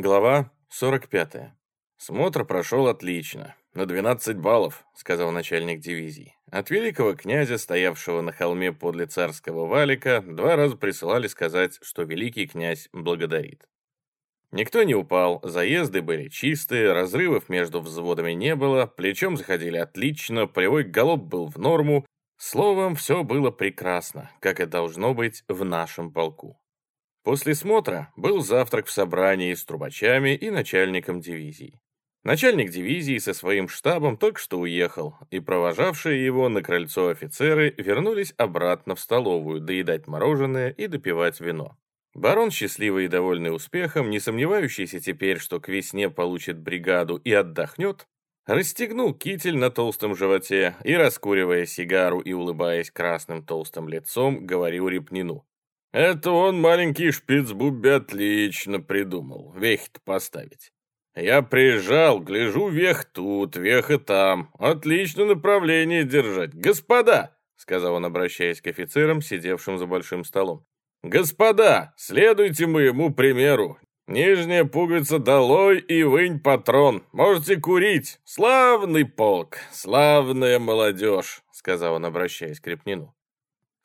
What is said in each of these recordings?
Глава 45. Смотр прошел отлично. На 12 баллов, сказал начальник дивизии. От великого князя, стоявшего на холме подле царского валика, два раза присылали сказать, что великий князь благодарит. Никто не упал, заезды были чистые, разрывов между взводами не было, плечом заходили отлично, полевой галоп был в норму, словом, все было прекрасно, как и должно быть в нашем полку. После смотра был завтрак в собрании с трубачами и начальником дивизии. Начальник дивизии со своим штабом только что уехал, и провожавшие его на крыльцо офицеры вернулись обратно в столовую доедать мороженое и допивать вино. Барон, счастливый и довольный успехом, не сомневающийся теперь, что к весне получит бригаду и отдохнет, расстегнул китель на толстом животе и, раскуривая сигару и улыбаясь красным толстым лицом, говорил Репнину. Это он, маленький шпицбубби, отлично придумал, вехи-то поставить. Я приезжал, гляжу, вех тут, вех и там. Отлично направление держать. Господа, сказал он, обращаясь к офицерам, сидевшим за большим столом. Господа, следуйте моему примеру. Нижняя пуговица долой и вынь патрон. Можете курить. Славный полк, славная молодежь, сказал он, обращаясь к Крепнину.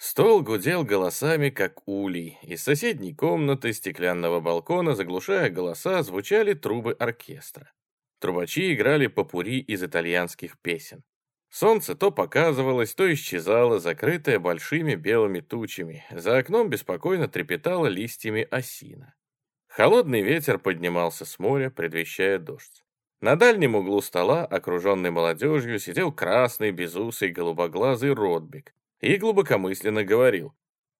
Стол гудел голосами, как улей. Из соседней комнаты стеклянного балкона, заглушая голоса, звучали трубы оркестра. Трубачи играли попури из итальянских песен. Солнце то показывалось, то исчезало, закрытое большими белыми тучами. За окном беспокойно трепетало листьями осина. Холодный ветер поднимался с моря, предвещая дождь. На дальнем углу стола, окруженный молодежью, сидел красный, безусый, голубоглазый Ротбик и глубокомысленно говорил.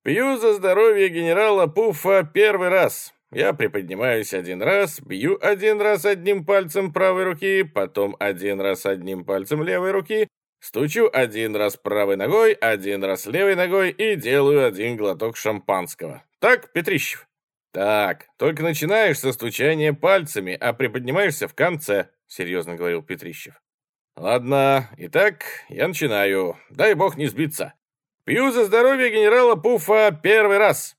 «Пью за здоровье генерала Пуфа первый раз. Я приподнимаюсь один раз, бью один раз одним пальцем правой руки, потом один раз одним пальцем левой руки, стучу один раз правой ногой, один раз левой ногой и делаю один глоток шампанского. Так, Петрищев?» «Так, только начинаешь со стучания пальцами, а приподнимаешься в конце», — серьезно говорил Петрищев. «Ладно, итак, я начинаю. Дай бог не сбиться. Пью за здоровье генерала Пуфа первый раз!»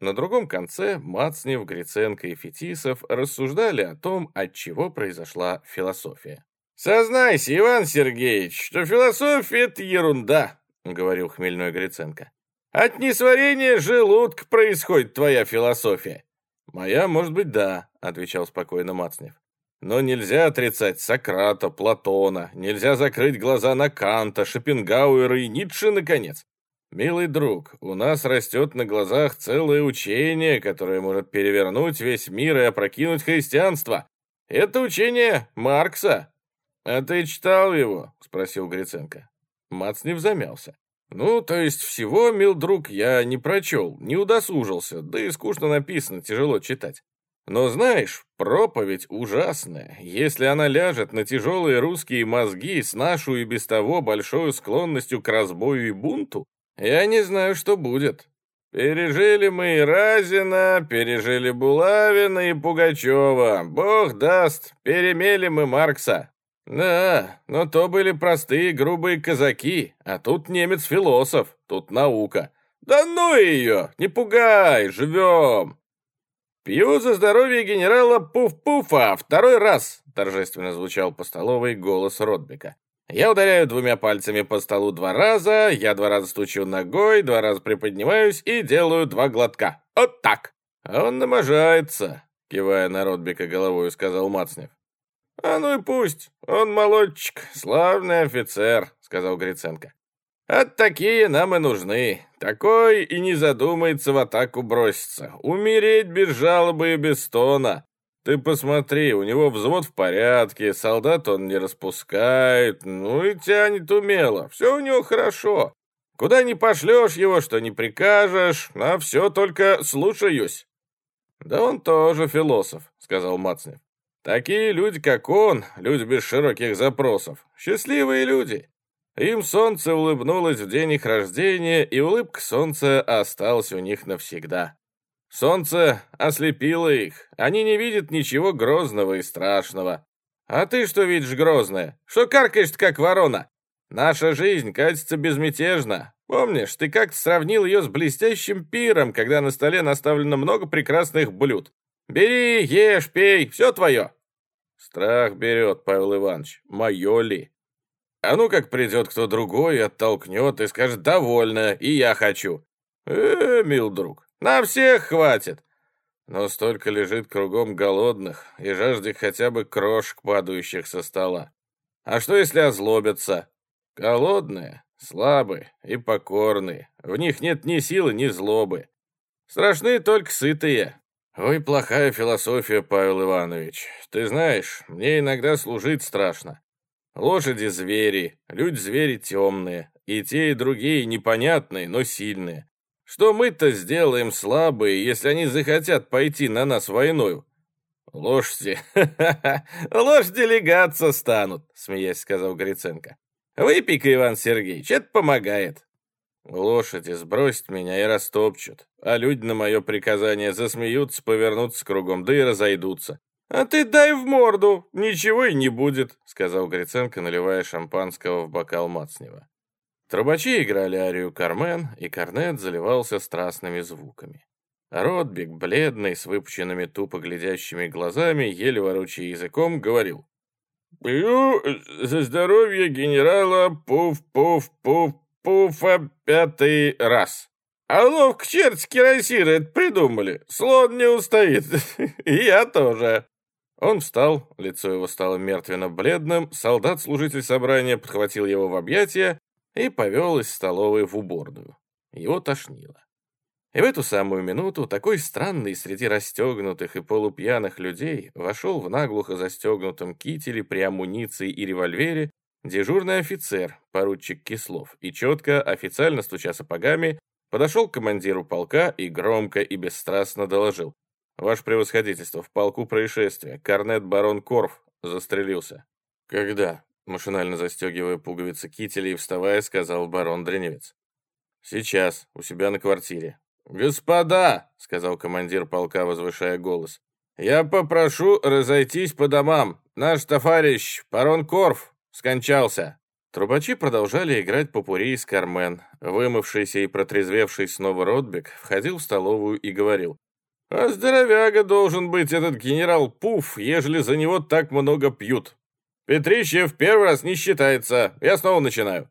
На другом конце Мацнев, Гриценко и Фетисов рассуждали о том, от чего произошла философия. «Сознайся, Иван Сергеевич, что философия — это ерунда», — говорил хмельной Гриценко. «От несварения желудка происходит твоя философия». «Моя, может быть, да», — отвечал спокойно Мацнев. Но нельзя отрицать Сократа, Платона, нельзя закрыть глаза на Канта, Шопенгауэра и Ницше, наконец. Милый друг, у нас растет на глазах целое учение, которое может перевернуть весь мир и опрокинуть христианство. Это учение Маркса. А ты читал его? Спросил Гриценко. Мацнев замялся. Ну, то есть всего, мил друг, я не прочел, не удосужился, да и скучно написано, тяжело читать. Но знаешь, проповедь ужасная. Если она ляжет на тяжелые русские мозги с нашу и без того большой склонностью к разбою и бунту, я не знаю, что будет. Пережили мы и Разина, пережили Булавина и Пугачева. Бог даст, перемели мы Маркса. Да, но то были простые грубые казаки, а тут немец-философ, тут наука. Да ну ее, не пугай, живем. Пью за здоровье генерала Пуф-Пуфа второй раз, торжественно звучал по столовой голос Ротбека. Я ударяю двумя пальцами по столу два раза, я два раза стучу ногой, два раза приподнимаюсь и делаю два глотка. Вот так. А он наможается, кивая на Ротбека головой, сказал Мацнев. «А ну и пусть, он молодчик, славный офицер», — сказал Гриценко. «От такие нам и нужны. Такой и не задумается в атаку броситься. Умереть без жалобы и без стона. Ты посмотри, у него взвод в порядке, солдат он не распускает, ну и тянет умело, все у него хорошо. Куда не пошлешь его, что не прикажешь, а все только слушаюсь. Да он тоже философ, сказал Мацнев. Такие люди, как он, люди без широких запросов, счастливые люди. Им солнце улыбнулось в день их рождения, и улыбка солнца осталась у них навсегда. Солнце ослепило их. Они не видят ничего грозного и страшного. А ты что видишь грозное? Что каркаешь как ворона? Наша жизнь катится безмятежно. Помнишь, ты как-то сравнил ее с блестящим пиром, когда на столе наставлено много прекрасных блюд. Бери, ешь, пей, все твое. Страх берет, Павел Иванович, мое ли? А ну как придет кто другой, оттолкнет и скажет «довольно, и я хочу». Э, мил друг, на всех хватит. Но столько лежит кругом голодных и жаждет хотя бы крошек, падающих со стола. А что, если озлобятся? Голодные, слабые и покорные. В них нет ни силы, ни злобы. Страшны только сытые. Ой, плохая философия, Павел Иванович. Ты знаешь, мне иногда служить страшно. Лошади — звери, люди-звери темные, и те, и другие непонятные, но сильные. Что мы-то сделаем слабые, если они захотят пойти на нас войною? Лошади, лошади легаться станут, смеясь сказал Гриценко. Выпей-ка, Иван Сергеевич, это помогает. Лошади сбросят меня и растопчут, а люди на мое приказание засмеются, повернутся кругом, да и разойдутся. «А ты дай в морду, ничего и не будет», — сказал Гриценко, наливая шампанского в бокал Мацнева. Трубачи играли арию «Кармен», и корнет заливался страстными звуками. Ротбик, бледный, с выпученными тупо глядящими глазами, еле ворочая языком, говорил. «Пью за здоровье генерала Пуф-Пуф-Пуф-Пуфа пятый раз». А ловко черт кирасиры это придумали. Слон не устоит. Я тоже. Он встал, лицо его стало мертвенно-бледным, солдат-служитель собрания подхватил его в объятия и повел из столовой в уборную. Его тошнило. И в эту самую минуту такой странный среди расстегнутых и полупьяных людей вошел в наглухо застегнутом кителе при амуниции и револьвере дежурный офицер, поручик Кислов, и четко, официально стуча сапогами, подошел к командиру полка и громко и бесстрастно доложил. «Ваше превосходительство, в полку происшествия. Корнет барон Корф застрелился». «Когда?» Машинально застегивая пуговицы кителя и вставая, сказал барон Дреневец. «Сейчас, у себя на квартире». «Господа!» — сказал командир полка, возвышая голос. «Я попрошу разойтись по домам. Наш товарищ, барон Корф, скончался». Трубачи продолжали играть попури из Кармен. Вымывшийся и протрезвевший снова Ротбек входил в столовую и говорил. А здоровяга должен быть этот генерал Пуф, ежели за него так много пьют. Петрищев первый раз не считается. Я снова начинаю.